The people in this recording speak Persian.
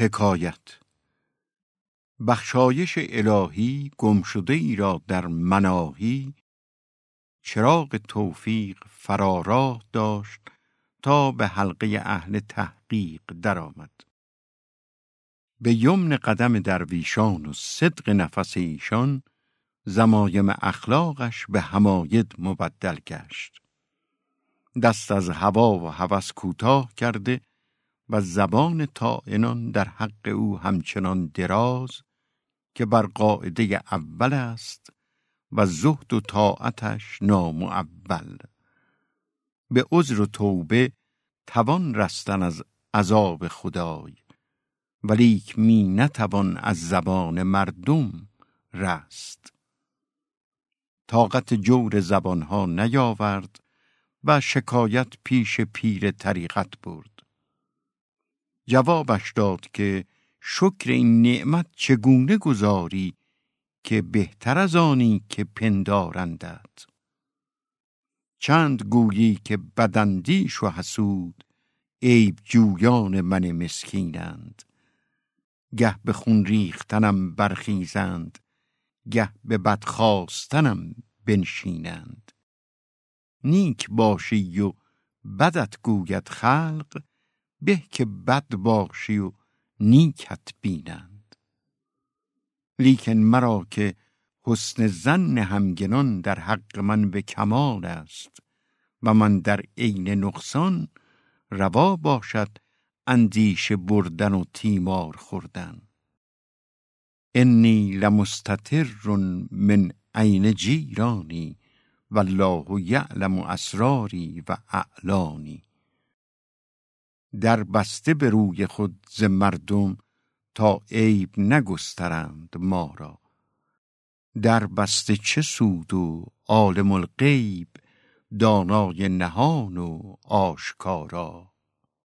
حکایت بخشایش الهی گمشده ای را در مناهی چراغ توفیق فراراه داشت تا به حلقه اهل تحقیق درآمد. به یمن قدم درویشان و صدق نفس ایشان زمایم اخلاقش به هماید مبدل گشت. دست از هوا و هوس کوتاه کرده و زبان طائنان در حق او همچنان دراز که بر قاعده اول است و زهد و طاعتش نامعول. به عذر و توبه توان رستن از عذاب خدای ولیک می نتوان از زبان مردم رست. طاقت جور زبانها نیاورد و شکایت پیش پیر طریقت برد. جوابش داد که شکر این نعمت چگونه گذاری که بهتر از آنی که پندارندت؟ چند گویی که بدندیش و حسود عیب جویان من مسکینند. گه به خون ریختنم برخیزند گه به بد خواستنم بنشینند. نیک باشی و بدت گوید خلق به که بد باشی و نیکت بینند. لیکن مرا که حسن زن همگنان در حق من به کمال است و من در عین نقصان روا باشد اندیشه بردن و تیمار خوردن. انی لمستتر من عین جیرانی والله یعلم اسراری و اعلانی. در بسته به روی خود ز مردم تا عیب نگسترند ما را. در بسته چه سود و عالم الغیب دانای نهان و آشکارا.